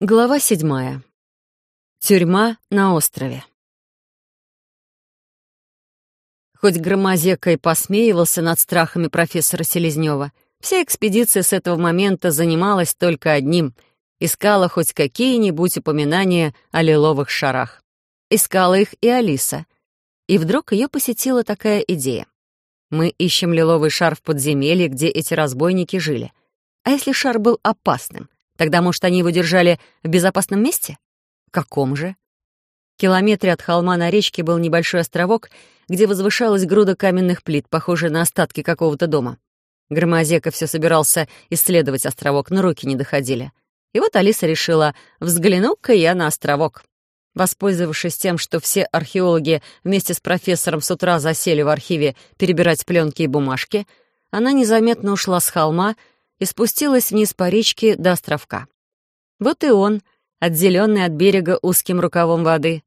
Глава седьмая. Тюрьма на острове. Хоть Громозека и посмеивался над страхами профессора Селезнева, вся экспедиция с этого момента занималась только одним — искала хоть какие-нибудь упоминания о лиловых шарах. Искала их и Алиса. И вдруг ее посетила такая идея. Мы ищем лиловый шар в подземелье, где эти разбойники жили. А если шар был опасным — Тогда, может, они его держали в безопасном месте? В каком же? В километре от холма на речке был небольшой островок, где возвышалась груда каменных плит, похожая на остатки какого-то дома. Громозека все собирался исследовать островок, но руки не доходили. И вот Алиса решила, взгляну-ка я на островок. Воспользовавшись тем, что все археологи вместе с профессором с утра засели в архиве перебирать пленки и бумажки, она незаметно ушла с холма и спустилась вниз по речке до островка. Вот и он, отделенный от берега узким рукавом воды.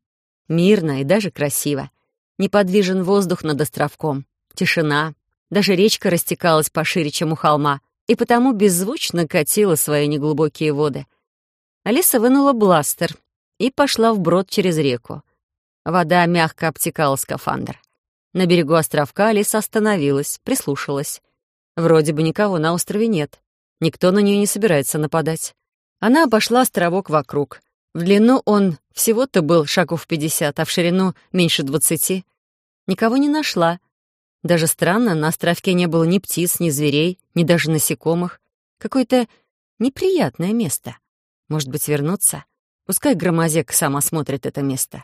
Мирно и даже красиво. Неподвижен воздух над островком. Тишина. Даже речка растекалась пошире, чем у холма, и потому беззвучно катила свои неглубокие воды. Алиса вынула бластер и пошла вброд через реку. Вода мягко обтекала скафандр. На берегу островка Алиса остановилась, прислушалась. Вроде бы никого на острове нет. Никто на нее не собирается нападать. Она обошла островок вокруг. В длину он всего-то был шагов пятьдесят, а в ширину меньше двадцати. Никого не нашла. Даже странно, на островке не было ни птиц, ни зверей, ни даже насекомых. Какое-то неприятное место. Может быть, вернуться? Пускай Громозек сам осмотрит это место.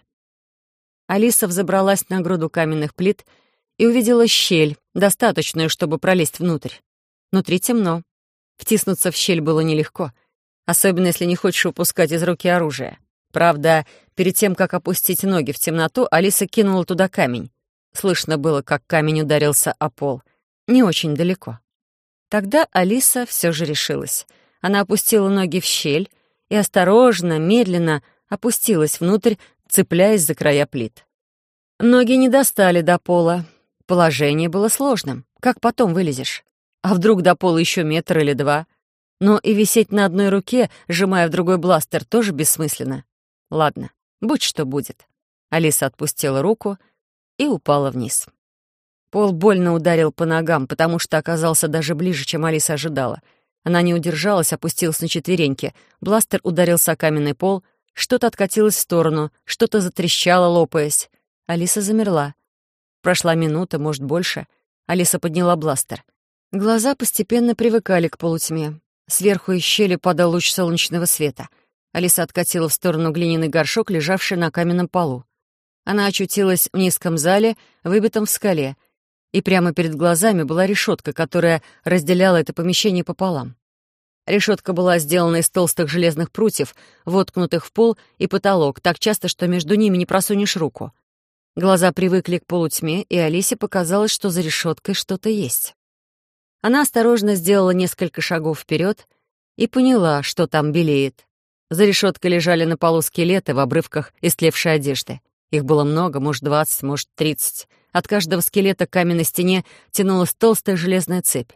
Алиса взобралась на груду каменных плит и увидела щель, достаточную, чтобы пролезть внутрь. Внутри темно. Втиснуться в щель было нелегко, особенно если не хочешь упускать из руки оружие. Правда, перед тем, как опустить ноги в темноту, Алиса кинула туда камень. Слышно было, как камень ударился о пол. Не очень далеко. Тогда Алиса все же решилась. Она опустила ноги в щель и осторожно, медленно опустилась внутрь, цепляясь за края плит. Ноги не достали до пола. Положение было сложным. Как потом вылезешь? А вдруг до пола еще метр или два? Но и висеть на одной руке, сжимая в другой бластер, тоже бессмысленно. Ладно, будь что будет. Алиса отпустила руку и упала вниз. Пол больно ударил по ногам, потому что оказался даже ближе, чем Алиса ожидала. Она не удержалась, опустилась на четвереньки. Бластер ударился о каменный пол, что-то откатилось в сторону, что-то затрещало, лопаясь. Алиса замерла. Прошла минута, может, больше. Алиса подняла бластер — Глаза постепенно привыкали к полутьме. Сверху из щели падал луч солнечного света. Алиса откатила в сторону глиняный горшок, лежавший на каменном полу. Она очутилась в низком зале, выбитом в скале, и прямо перед глазами была решетка, которая разделяла это помещение пополам. Решетка была сделана из толстых железных прутьев, воткнутых в пол и потолок, так часто, что между ними не просунешь руку. Глаза привыкли к полутьме, и Алисе показалось, что за решеткой что-то есть. Она осторожно сделала несколько шагов вперед и поняла, что там белеет. За решеткой лежали на полу скелеты в обрывках истлевшей одежды. Их было много, может, двадцать, может, тридцать. От каждого скелета к каменной стене тянулась толстая железная цепь.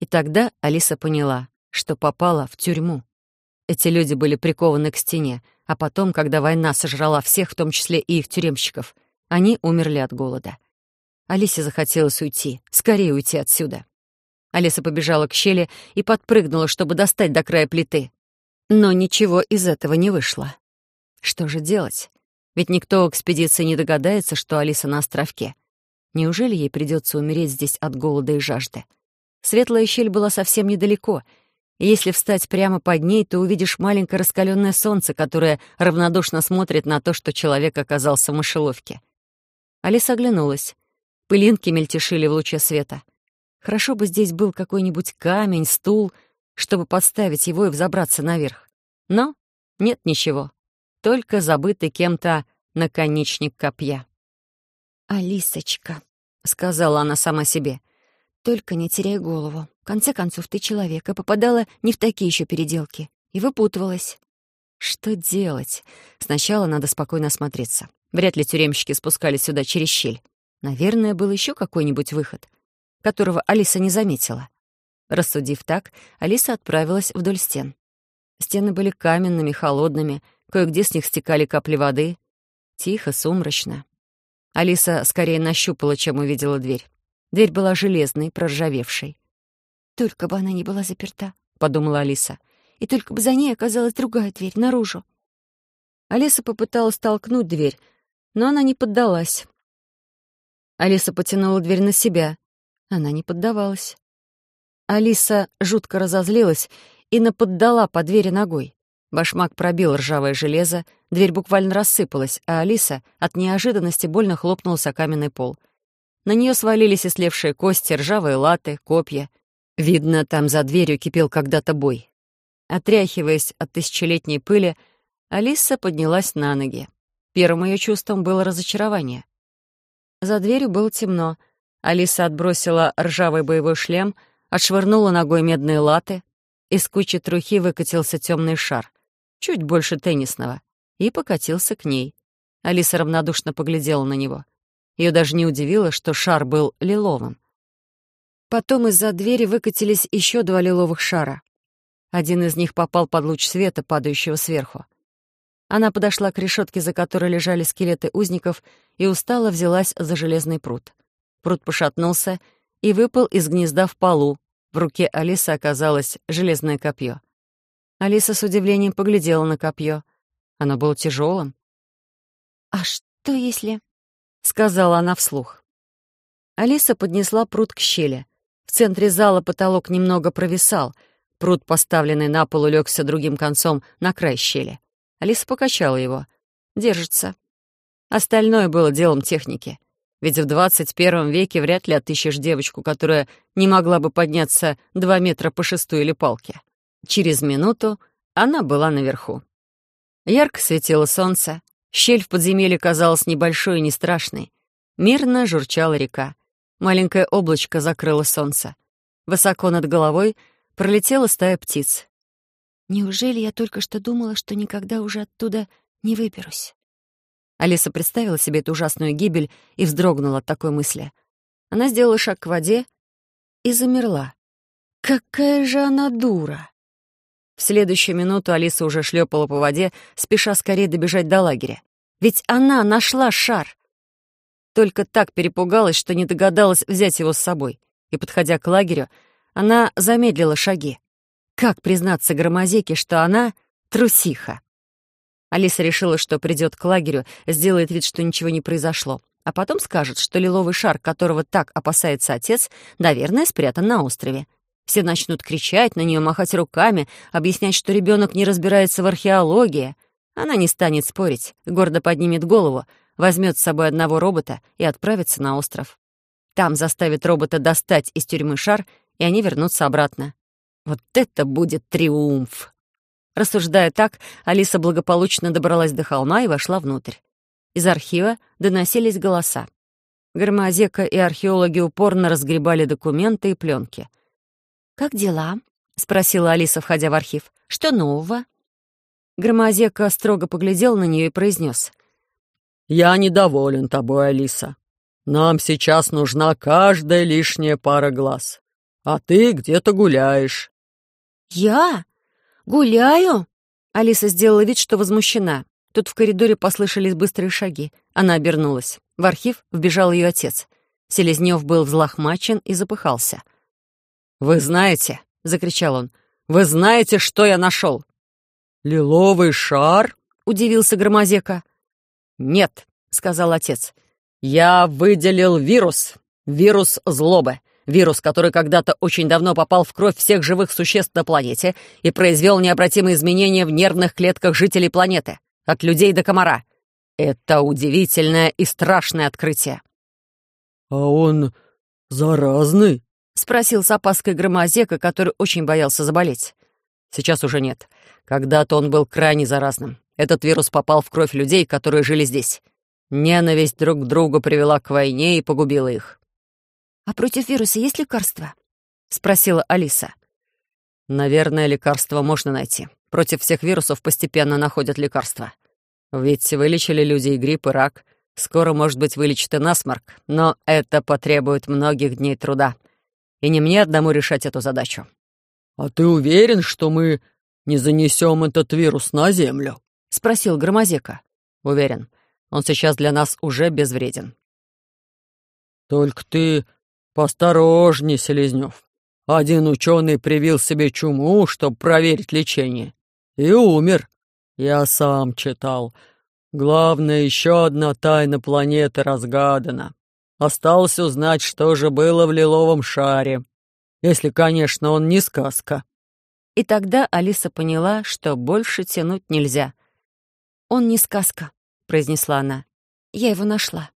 И тогда Алиса поняла, что попала в тюрьму. Эти люди были прикованы к стене, а потом, когда война сожрала всех, в том числе и их тюремщиков, они умерли от голода. Алисе захотелось уйти, скорее уйти отсюда. Алиса побежала к щели и подпрыгнула, чтобы достать до края плиты. Но ничего из этого не вышло. Что же делать? Ведь никто в экспедиции не догадается, что Алиса на островке. Неужели ей придется умереть здесь от голода и жажды? Светлая щель была совсем недалеко, и если встать прямо под ней, то увидишь маленькое раскаленное солнце, которое равнодушно смотрит на то, что человек оказался в мышеловке. Алиса оглянулась. Пылинки мельтешили в луче света — Хорошо бы здесь был какой-нибудь камень, стул, чтобы подставить его и взобраться наверх. Но нет ничего. Только забытый кем-то наконечник копья. «Алисочка», — сказала она сама себе, — «только не теряй голову. В конце концов, ты человек, и попадала не в такие еще переделки. И выпутывалась». Что делать? Сначала надо спокойно осмотреться. Вряд ли тюремщики спускались сюда через щель. Наверное, был еще какой-нибудь выход которого Алиса не заметила. Рассудив так, Алиса отправилась вдоль стен. Стены были каменными, холодными, кое-где с них стекали капли воды. Тихо, сумрачно. Алиса скорее нащупала, чем увидела дверь. Дверь была железной, проржавевшей. «Только бы она не была заперта», — подумала Алиса. «И только бы за ней оказалась другая дверь, наружу». Алиса попыталась толкнуть дверь, но она не поддалась. Алиса потянула дверь на себя. Она не поддавалась. Алиса жутко разозлилась и наподдала по двери ногой. Башмак пробил ржавое железо, дверь буквально рассыпалась, а Алиса от неожиданности больно хлопнулась о каменный пол. На нее свалились ислевшие кости, ржавые латы, копья. Видно, там за дверью кипел когда-то бой. Отряхиваясь от тысячелетней пыли, Алиса поднялась на ноги. Первым ее чувством было разочарование. За дверью было темно. Алиса отбросила ржавый боевой шлем, отшвырнула ногой медные латы. Из кучи трухи выкатился темный шар, чуть больше теннисного, и покатился к ней. Алиса равнодушно поглядела на него. Ее даже не удивило, что шар был лиловым. Потом из-за двери выкатились еще два лиловых шара. Один из них попал под луч света, падающего сверху. Она подошла к решетке, за которой лежали скелеты узников, и устало взялась за железный пруд. Пруд пошатнулся и выпал из гнезда в полу. В руке Алисы оказалось железное копье. Алиса с удивлением поглядела на копье. Оно было тяжелым. «А что если...» — сказала она вслух. Алиса поднесла пруд к щели. В центре зала потолок немного провисал. Пруд, поставленный на пол, улегся другим концом на край щели. Алиса покачала его. Держится. Остальное было делом техники. Ведь в 21 веке вряд ли отыщешь девочку, которая не могла бы подняться два метра по шесту или палке. Через минуту она была наверху. Ярко светило солнце, щель в подземелье казалась небольшой и не страшной. Мирно журчала река. Маленькое облачко закрыло солнце. Высоко над головой пролетела стая птиц. Неужели я только что думала, что никогда уже оттуда не выберусь? Алиса представила себе эту ужасную гибель и вздрогнула от такой мысли. Она сделала шаг к воде и замерла. Какая же она дура! В следующую минуту Алиса уже шлепала по воде, спеша скорее добежать до лагеря. Ведь она нашла шар! Только так перепугалась, что не догадалась взять его с собой. И, подходя к лагерю, она замедлила шаги. Как признаться Громозеке, что она трусиха? Алиса решила, что придет к лагерю, сделает вид, что ничего не произошло, а потом скажет, что лиловый шар, которого так опасается отец, наверное, спрятан на острове. Все начнут кричать на нее, махать руками, объяснять, что ребенок не разбирается в археологии. Она не станет спорить, гордо поднимет голову, возьмет с собой одного робота и отправится на остров. Там заставит робота достать из тюрьмы шар, и они вернутся обратно. Вот это будет триумф! Рассуждая так, Алиса благополучно добралась до холма и вошла внутрь. Из архива доносились голоса. Громозека и археологи упорно разгребали документы и пленки. «Как дела?» — спросила Алиса, входя в архив. «Что нового?» Громозека строго поглядел на нее и произнес. «Я недоволен тобой, Алиса. Нам сейчас нужна каждая лишняя пара глаз. А ты где-то гуляешь. «Я? Гуляю?» Алиса сделала вид, что возмущена. Тут в коридоре послышались быстрые шаги. Она обернулась. В архив вбежал ее отец. Селезнев был взлохмачен и запыхался. «Вы знаете?» — закричал он. «Вы знаете, что я нашел?» «Лиловый шар?» — удивился Громозека. «Нет», — сказал отец. «Я выделил вирус. Вирус злобы. Вирус, который когда-то очень давно попал в кровь всех живых существ на планете и произвел необратимые изменения в нервных клетках жителей планеты, от людей до комара. Это удивительное и страшное открытие. «А он заразный?» — спросил с опаской Громозека, который очень боялся заболеть. «Сейчас уже нет. Когда-то он был крайне заразным. Этот вирус попал в кровь людей, которые жили здесь. Ненависть друг к другу привела к войне и погубила их. «А против вируса есть лекарства?» — спросила Алиса. «Наверное, лекарства можно найти. Против всех вирусов постепенно находят лекарства. Ведь вылечили люди и грипп, и рак. Скоро, может быть, вылечат и насморк. Но это потребует многих дней труда. И не мне одному решать эту задачу». «А ты уверен, что мы не занесем этот вирус на Землю?» — спросил Громозека. «Уверен, он сейчас для нас уже безвреден». «Только ты посторожней, Селезнев. Один ученый привил себе чуму, чтобы проверить лечение, и умер. Я сам читал. Главное, еще одна тайна планеты разгадана. Осталось узнать, что же было в лиловом шаре. Если, конечно, он не сказка». И тогда Алиса поняла, что больше тянуть нельзя. «Он не сказка», — произнесла она. «Я его нашла».